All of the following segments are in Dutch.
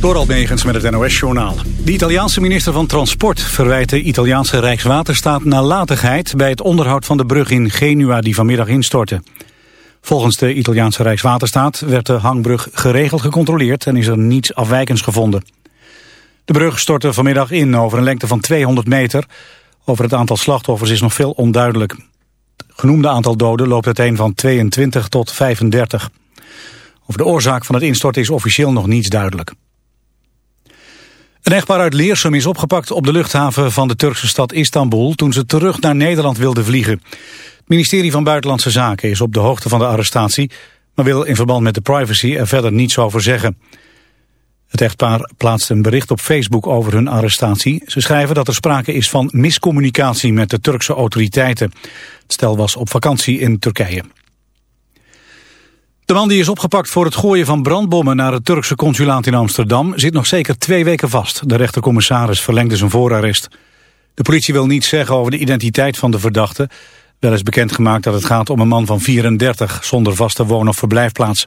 Door Megens met het NOS-journaal. De Italiaanse minister van Transport verwijt de Italiaanse Rijkswaterstaat nalatigheid... bij het onderhoud van de brug in Genua die vanmiddag instortte. Volgens de Italiaanse Rijkswaterstaat werd de hangbrug geregeld gecontroleerd... en is er niets afwijkends gevonden. De brug stortte vanmiddag in over een lengte van 200 meter. Over het aantal slachtoffers is nog veel onduidelijk. Het genoemde aantal doden loopt uiteen van 22 tot 35. Over de oorzaak van het instorten is officieel nog niets duidelijk. Een echtpaar uit Leersum is opgepakt op de luchthaven van de Turkse stad Istanbul... toen ze terug naar Nederland wilden vliegen. Het ministerie van Buitenlandse Zaken is op de hoogte van de arrestatie... maar wil in verband met de privacy er verder niets over zeggen. Het echtpaar plaatst een bericht op Facebook over hun arrestatie. Ze schrijven dat er sprake is van miscommunicatie met de Turkse autoriteiten. Het stel was op vakantie in Turkije. De man die is opgepakt voor het gooien van brandbommen naar het Turkse consulaat in Amsterdam zit nog zeker twee weken vast. De rechtercommissaris verlengde zijn voorarrest. De politie wil niets zeggen over de identiteit van de verdachte. Wel is bekendgemaakt dat het gaat om een man van 34 zonder vaste woon- of verblijfplaats.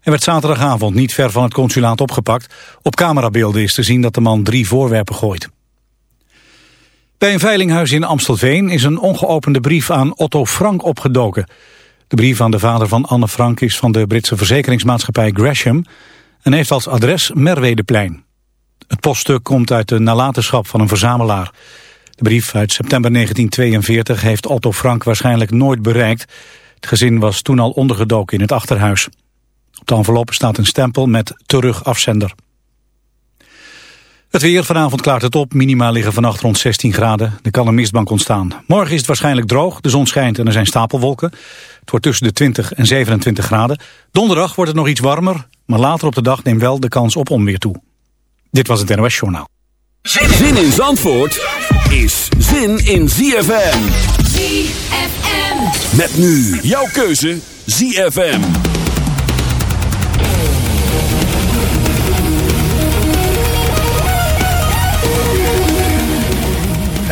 Hij werd zaterdagavond niet ver van het consulaat opgepakt. Op camerabeelden is te zien dat de man drie voorwerpen gooit. Bij een veilinghuis in Amstelveen is een ongeopende brief aan Otto Frank opgedoken. De brief aan de vader van Anne Frank is van de Britse verzekeringsmaatschappij Gresham en heeft als adres Merwedeplein. Het poststuk komt uit de nalatenschap van een verzamelaar. De brief uit september 1942 heeft Otto Frank waarschijnlijk nooit bereikt. Het gezin was toen al ondergedoken in het achterhuis. Op de enveloppe staat een stempel met terug afzender. Het weer, vanavond klaart het op. Minima liggen vannacht rond 16 graden. Er kan een mistbank ontstaan. Morgen is het waarschijnlijk droog. De zon schijnt en er zijn stapelwolken. Het wordt tussen de 20 en 27 graden. Donderdag wordt het nog iets warmer. Maar later op de dag neemt wel de kans op onweer toe. Dit was het NOS Journaal. Zin in Zandvoort is zin in ZFM. ZFM. Met nu jouw keuze ZFM.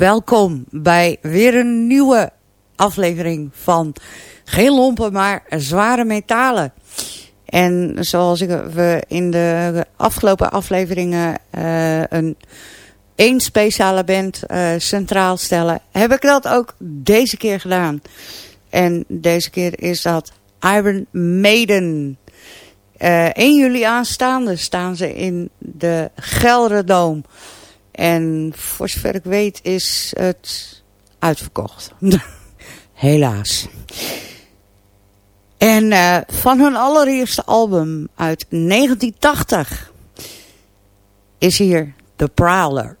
Welkom bij weer een nieuwe aflevering van geen lompen, maar zware metalen. En zoals ik, we in de afgelopen afleveringen uh, een één speciale band uh, centraal stellen, heb ik dat ook deze keer gedaan. En deze keer is dat Iron Maiden. Uh, 1 juli aanstaande staan ze in de Gelderdoom. En voor zover ik weet is het uitverkocht. Helaas. En uh, van hun allereerste album uit 1980 is hier The Prowler.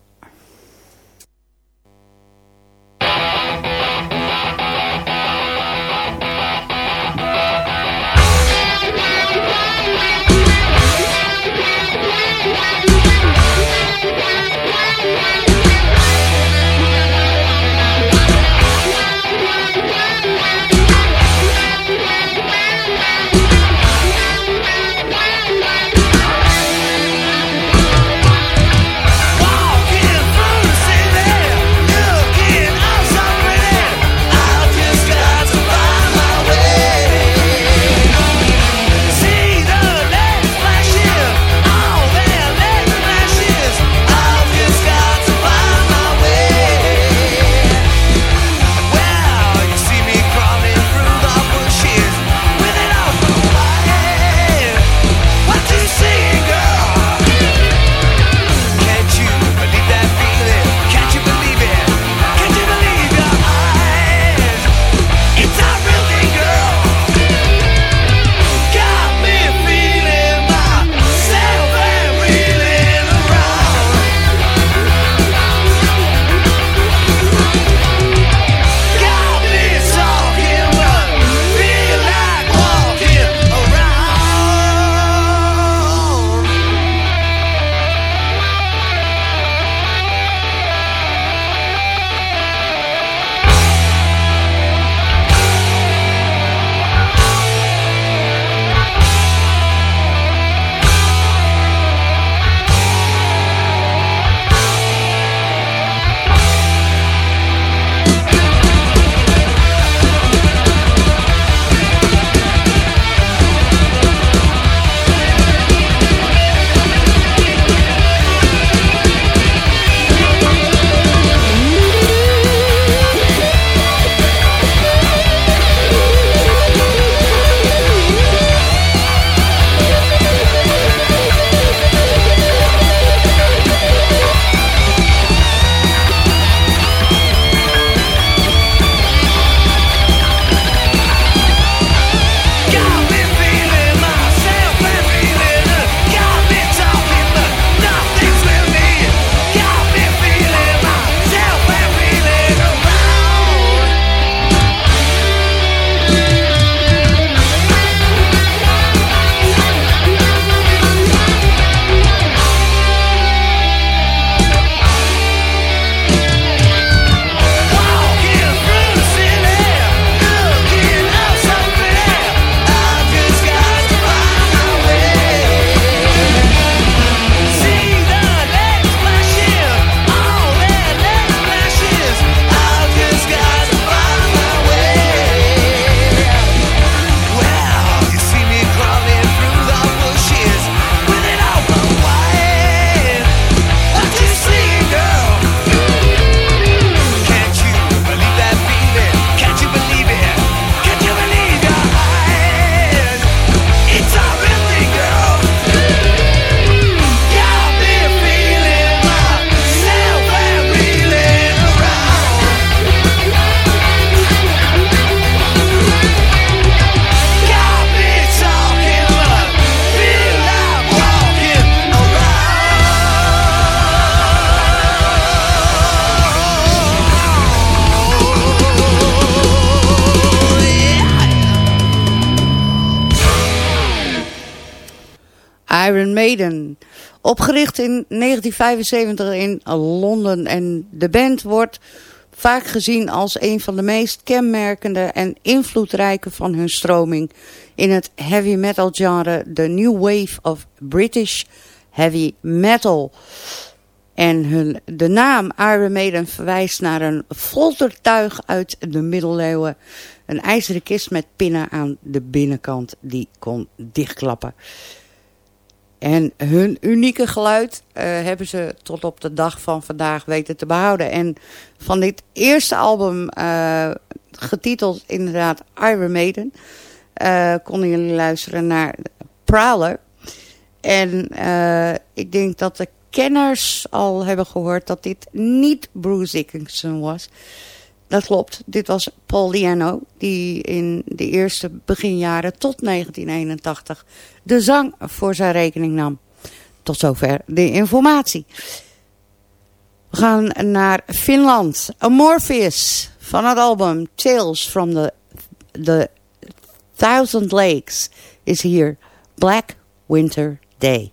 Iron Maiden. Opgericht in 1975 in Londen en de band wordt vaak gezien als een van de meest kenmerkende en invloedrijke van hun stroming in het heavy metal genre, de New Wave of British Heavy Metal. En hun, de naam Iron Maiden verwijst naar een foltertuig uit de middeleeuwen. Een ijzeren kist met pinnen aan de binnenkant die kon dichtklappen. En hun unieke geluid uh, hebben ze tot op de dag van vandaag weten te behouden. En van dit eerste album, uh, getiteld inderdaad Iron Maiden, uh, konden jullie luisteren naar Prowler. En ik denk dat de kenners al hebben gehoord dat dit niet Bruce Dickinson was. Dat klopt. Dit was Paul Diano, die in de eerste beginjaren tot 1981 de zang voor zijn rekening nam. Tot zover de informatie. We gaan naar Finland. Amorphis van het album Tales from the, the Thousand Lakes is hier. Black Winter Day.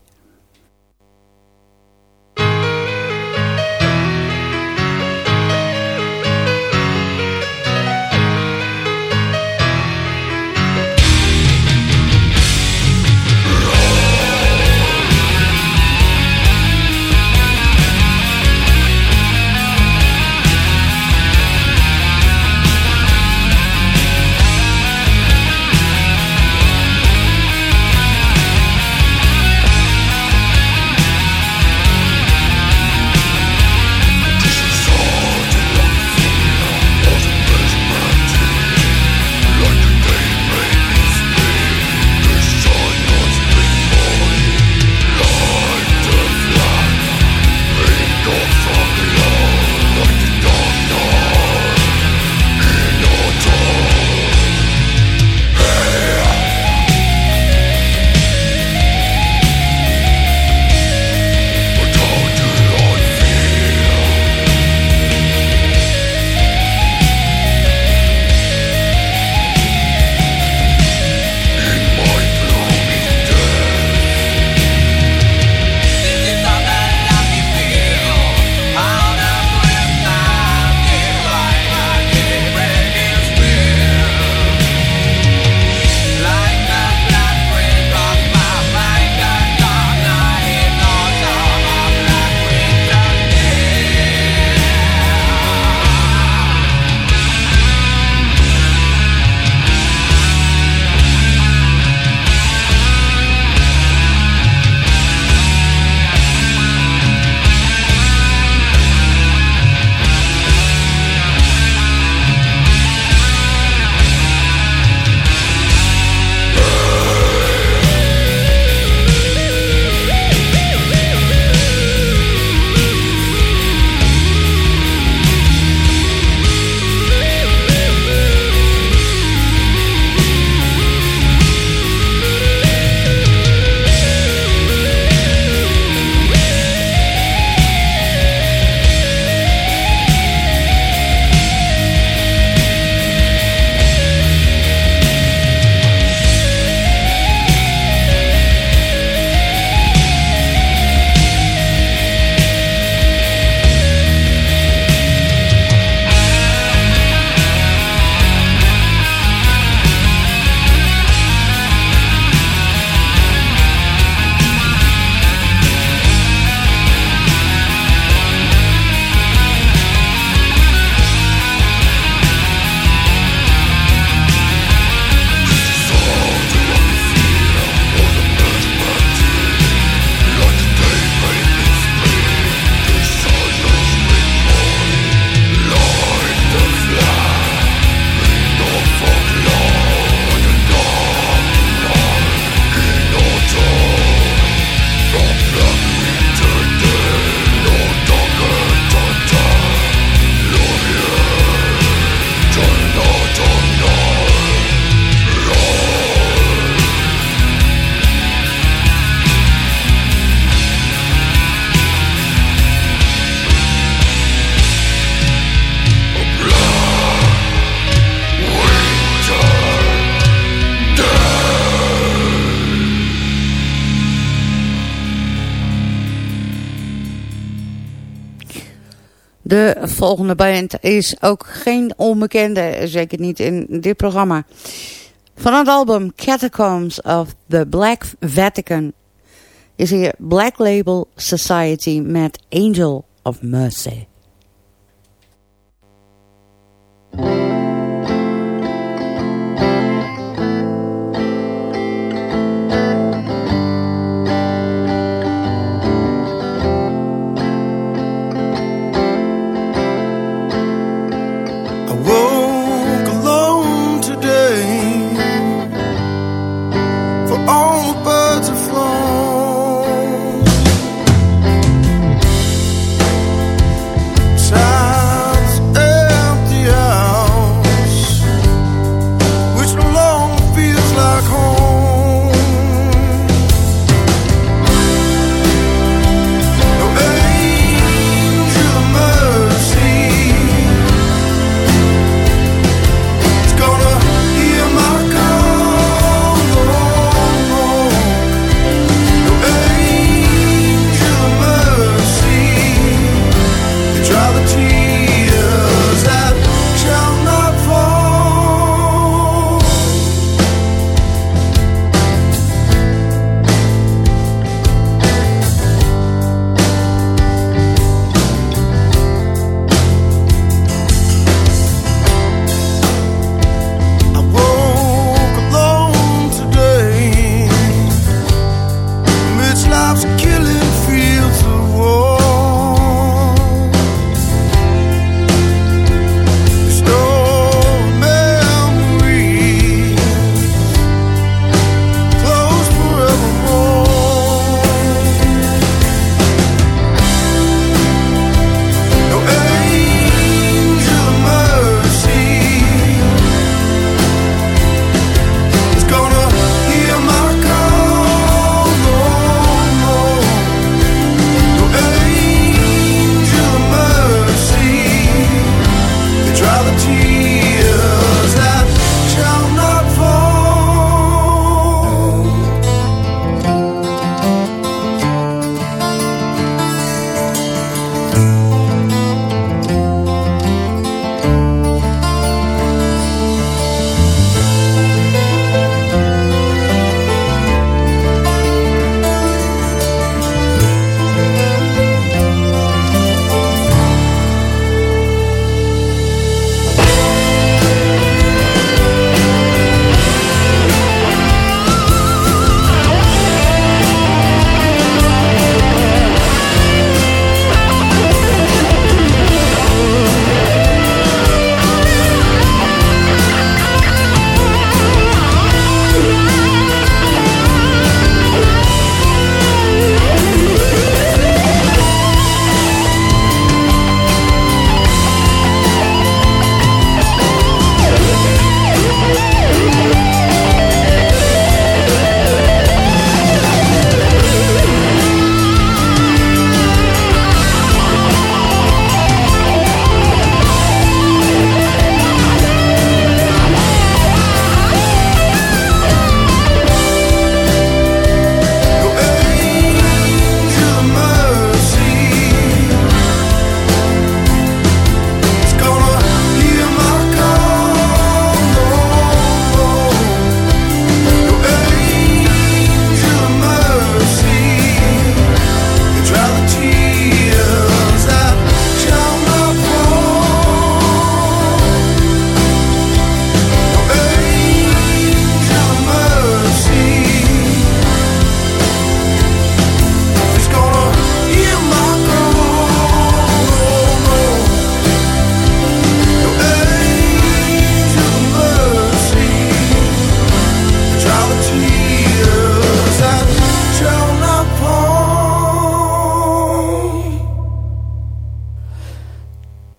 Volgende band is ook geen onbekende, zeker niet in dit programma. Van het album Catacombs of the Black Vatican is hier Black Label Society met Angel of Mercy.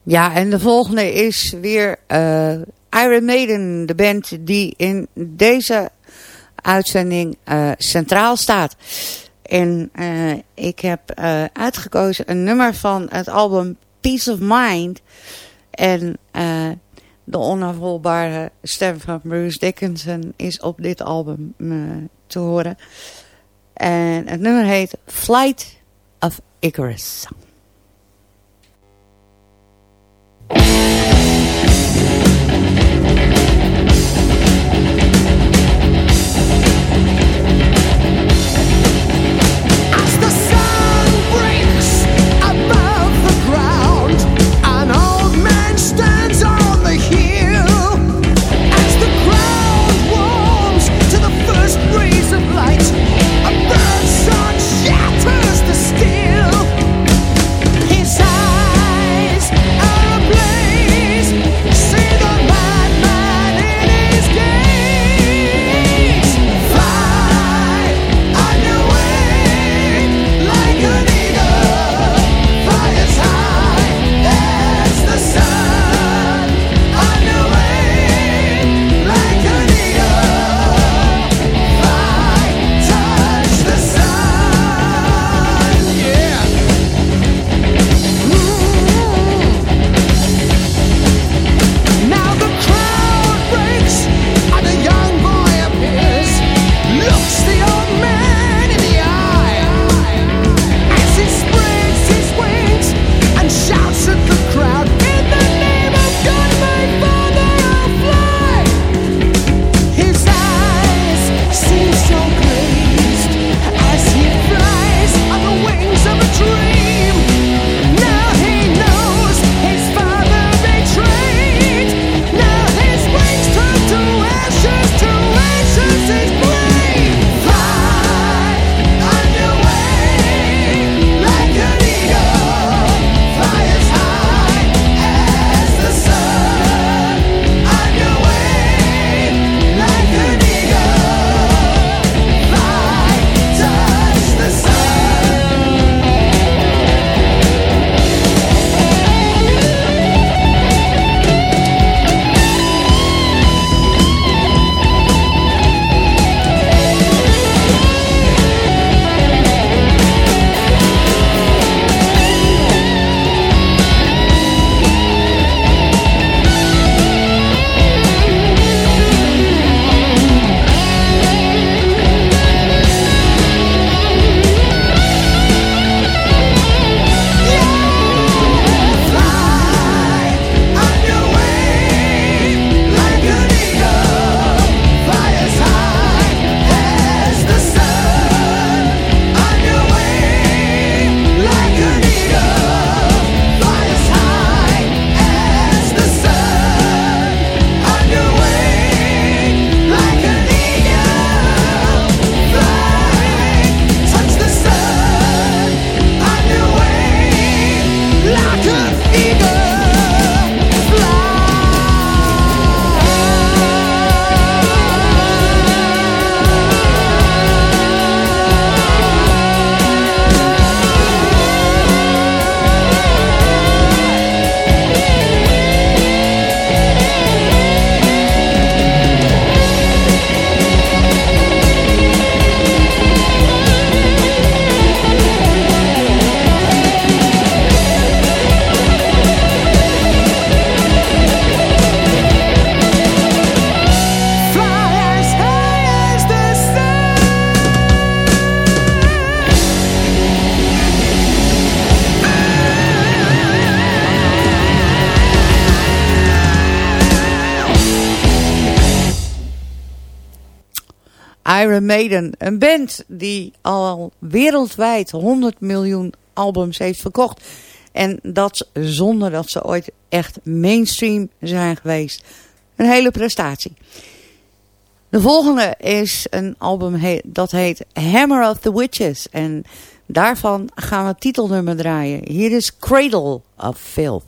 Ja, en de volgende is weer uh, Iron Maiden, de band die in deze uitzending uh, centraal staat. En uh, ik heb uitgekozen een nummer van het album Peace of Mind. En de onafvolbare stem van Bruce Dickinson is op dit album te horen. En het nummer heet Flight of Icarus. Thank you. Iron Maiden. Een band die al wereldwijd 100 miljoen albums heeft verkocht. En dat zonder dat ze ooit echt mainstream zijn geweest. Een hele prestatie. De volgende is een album dat heet Hammer of the Witches. En daarvan gaan we het titelnummer draaien. Hier is Cradle of Filth.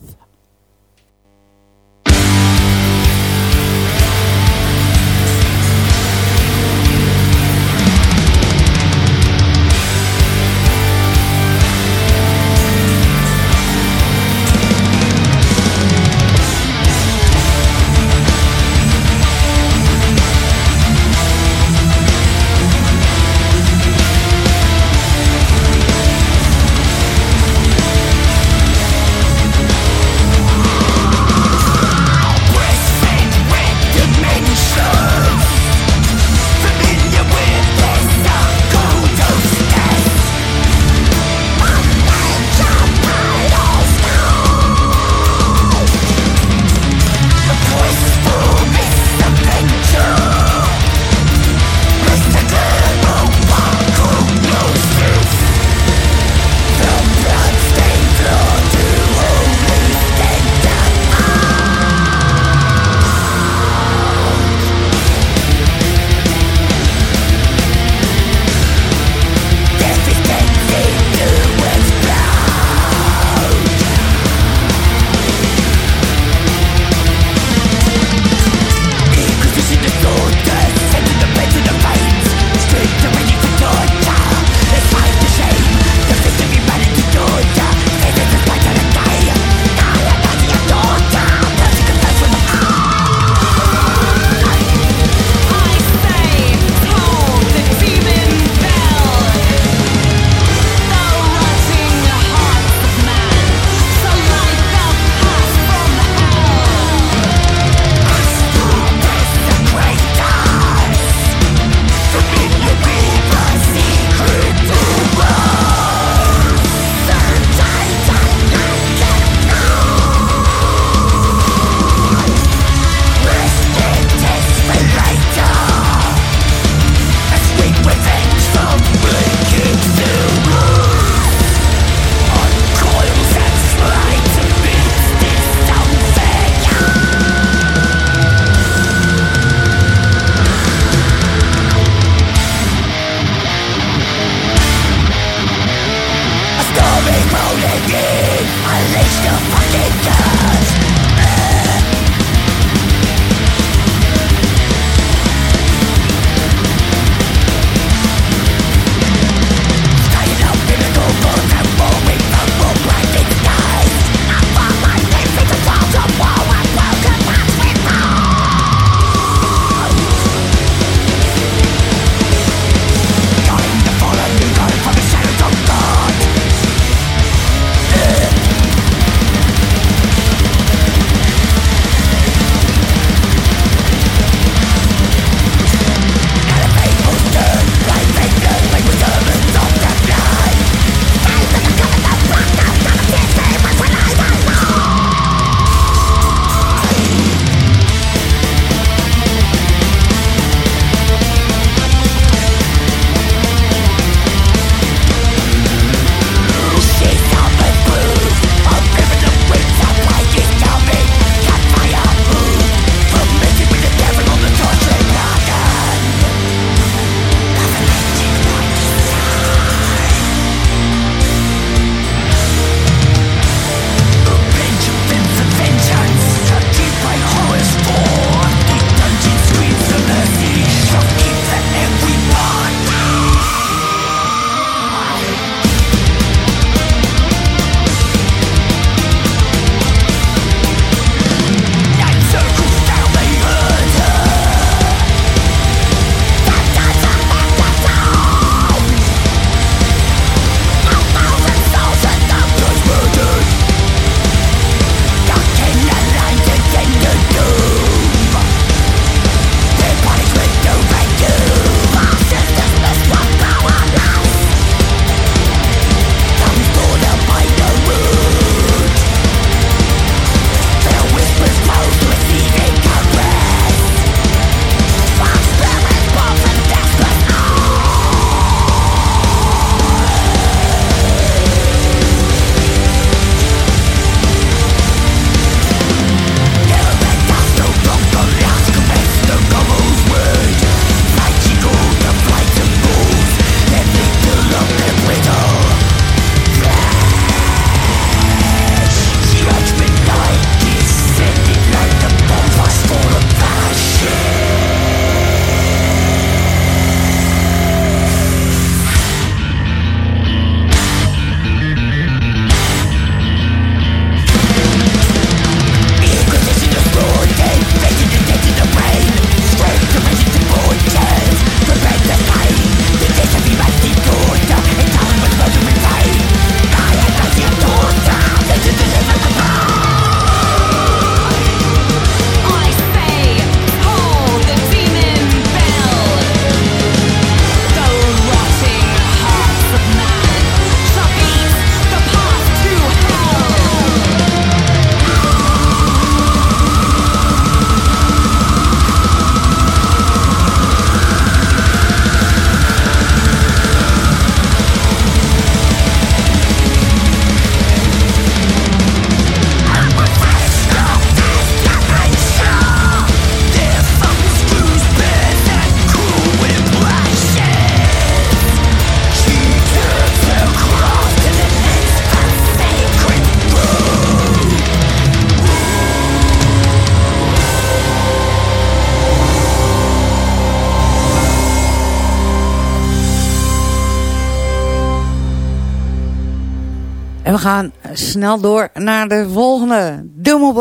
Gaan snel door naar de volgende. Dummel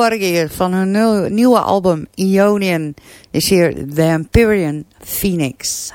van hun nieuwe album Ionian. Is hier The Empyrean Phoenix.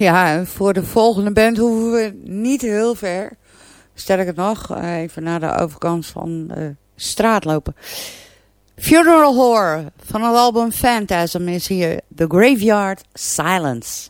Ja, voor de volgende band hoeven we niet heel ver. Sterker nog, even naar de overkant van de straat lopen. Funeral Horror van het album Phantasm is hier The Graveyard Silence.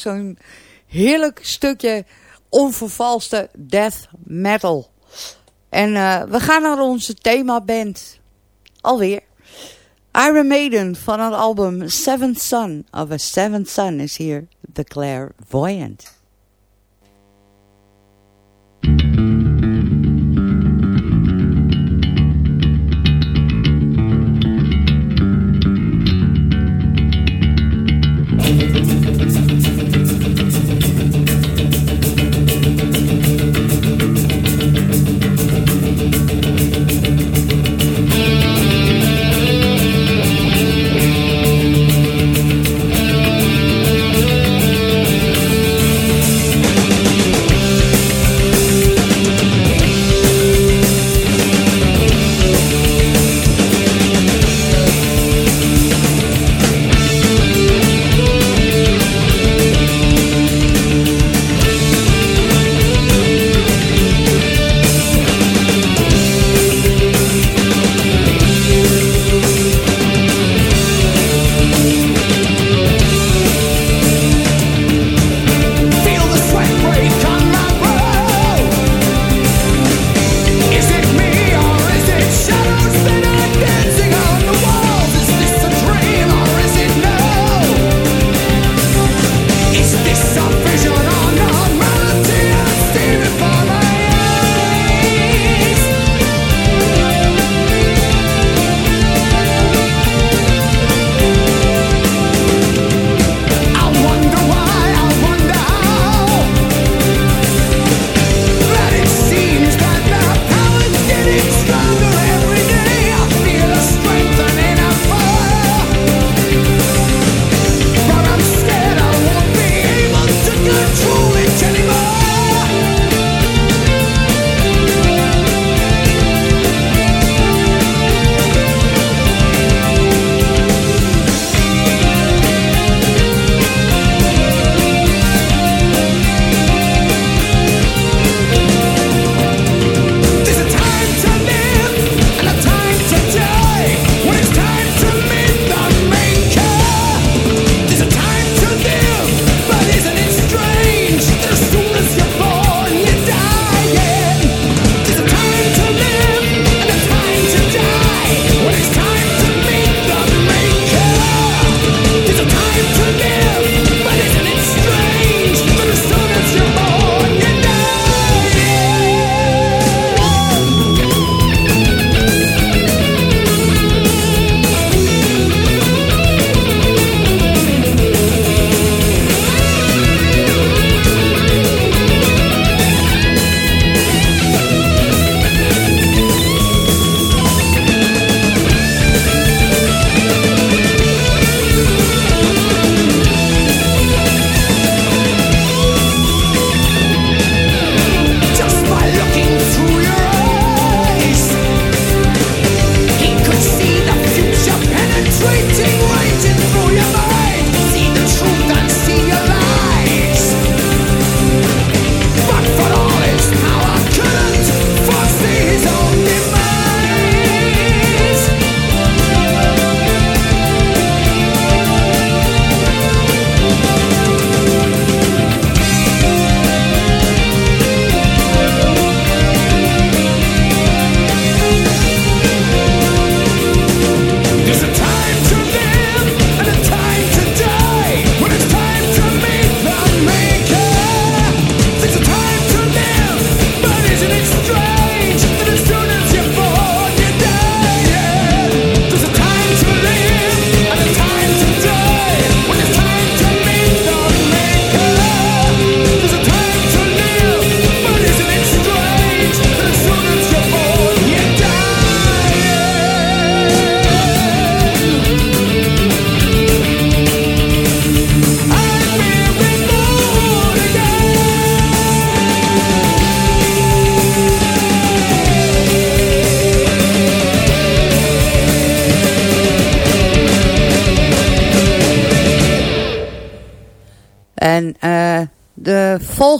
Zo'n heerlijk stukje onvervalste death metal. En uh, we gaan naar onze themaband. Alweer. Iron Maiden van het album Seventh Son of a Seventh Son is hier The Clairvoyant.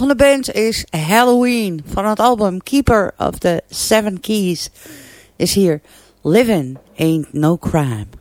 Volgende band is Halloween van het album Keeper of the Seven Keys. Is hier Living Ain't No Crime.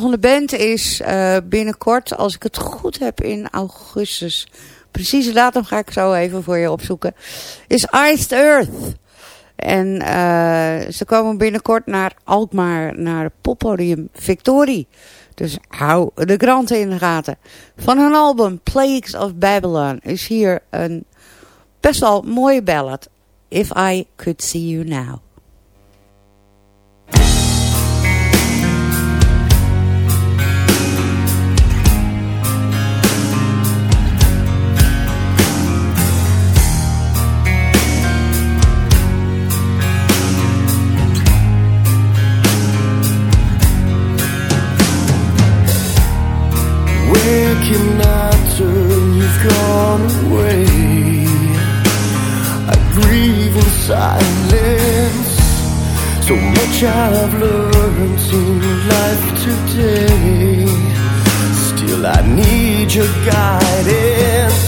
Volgende band is uh, binnenkort, als ik het goed heb, in augustus precieze datum ga ik zo even voor je opzoeken. Is Iced Earth. En uh, ze komen binnenkort naar Alkmaar, naar het poppodium Victorie. Dus hou de kranten in de gaten. Van hun album Plagues of Babylon is hier een best wel mooie ballad. If I Could See You Now. Silence. So much I've learned in life today. Still, I need your guidance.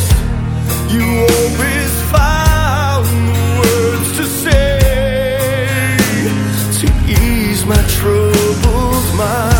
You always found the words to say to ease my troubled mind.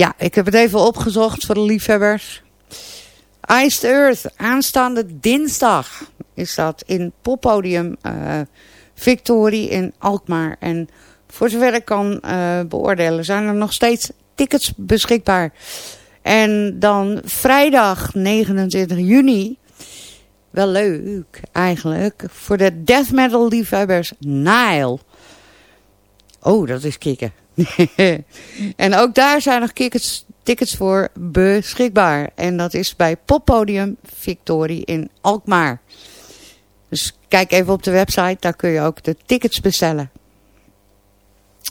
Ja, ik heb het even opgezocht voor de liefhebbers. Iced Earth, aanstaande dinsdag is dat in poppodium eh Victorie in Alkmaar. En voor zover ik kan eh, beoordelen zijn er nog steeds tickets beschikbaar. En dan vrijdag 29 juni, wel leuk eigenlijk, voor de death metal liefhebbers Nile. Oh, dat is kicken. en ook daar zijn nog tickets, tickets voor beschikbaar. En dat is bij Poppodium Victorie in Alkmaar. Dus kijk even op de website, daar kun je ook de tickets bestellen.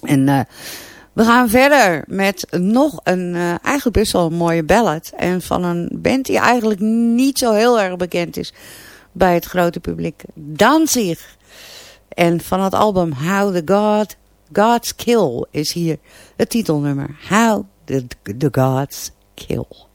En uh, we gaan verder met nog een uh, eigenlijk best wel een mooie ballad. En van een band die eigenlijk niet zo heel erg bekend is bij het grote publiek. Danzig. En van het album How the God, Gods Kill is hier het titelnummer. How the, the Gods Kill.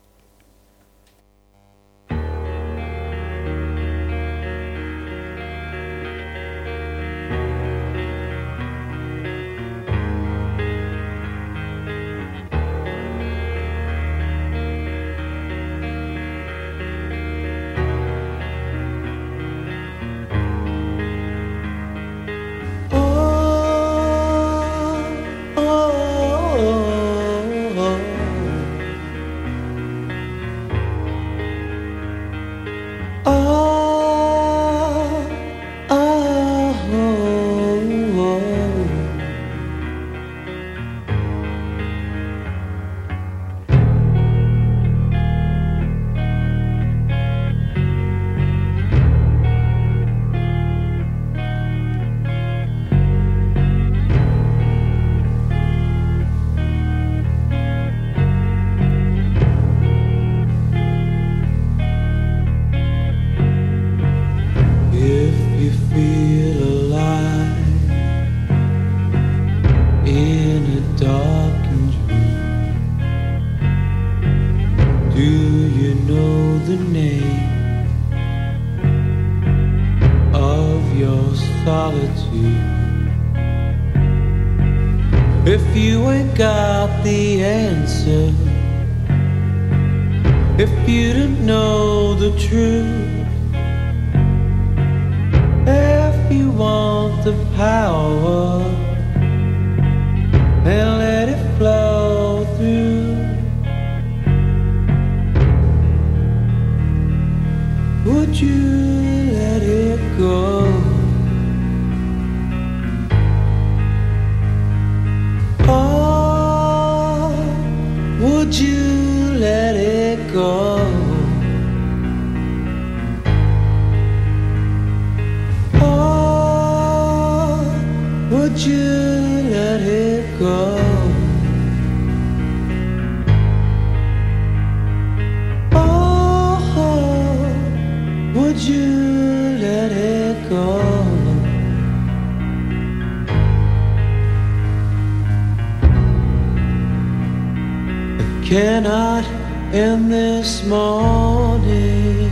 Cannot end this morning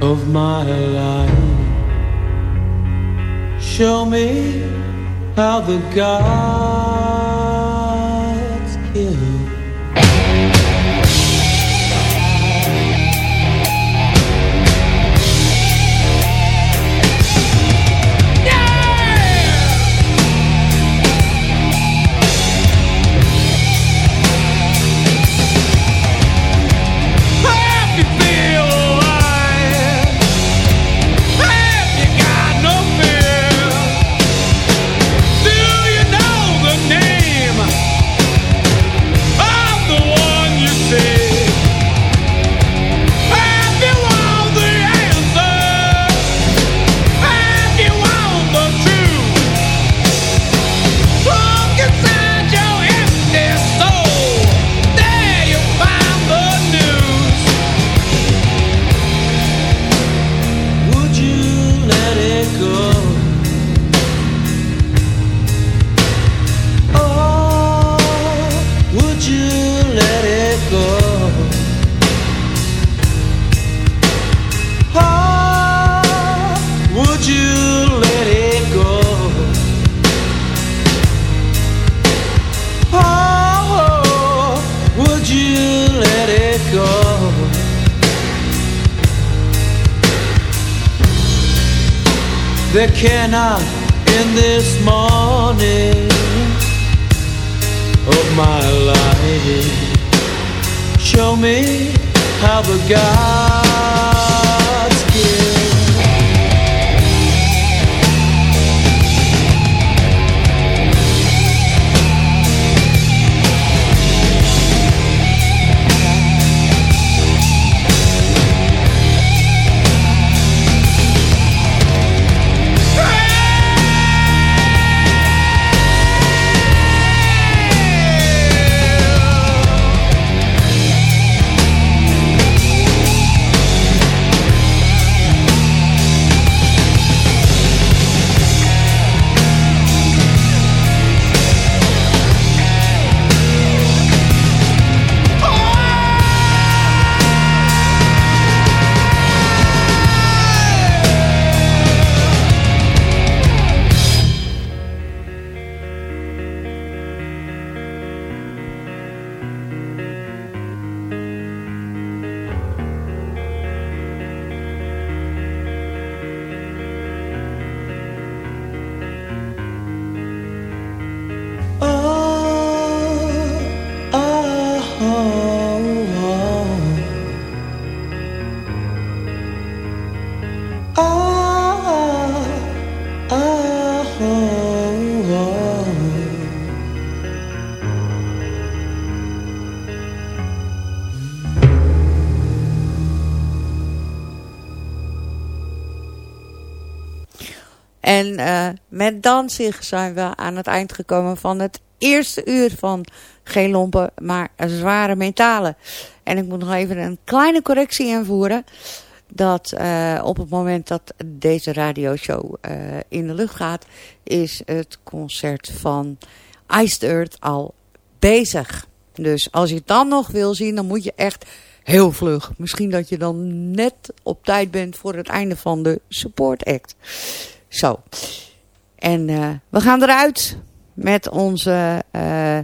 of my life. Show me how the gods cannot in this morning of my life? Show me how the God zijn we aan het eind gekomen van het eerste uur van geen lompen, maar zware metalen. En ik moet nog even een kleine correctie invoeren. Dat uh, op het moment dat deze radioshow uh, in de lucht gaat, is het concert van Iced Earth al bezig. Dus als je het dan nog wil zien, dan moet je echt heel vlug. Misschien dat je dan net op tijd bent voor het einde van de support act. Zo. En uh, we gaan eruit met onze uh,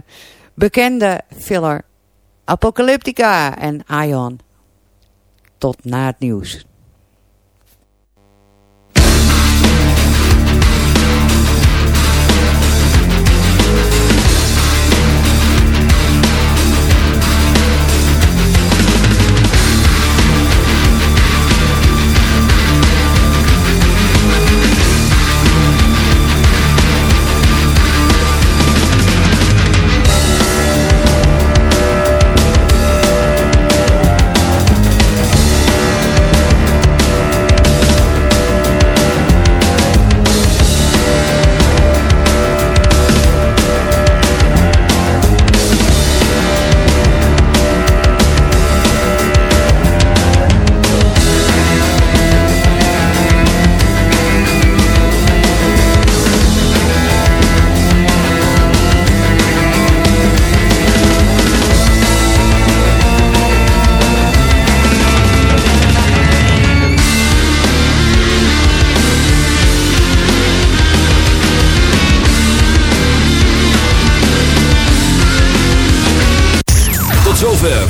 bekende filler Apocalyptica en Ion. Tot na het nieuws.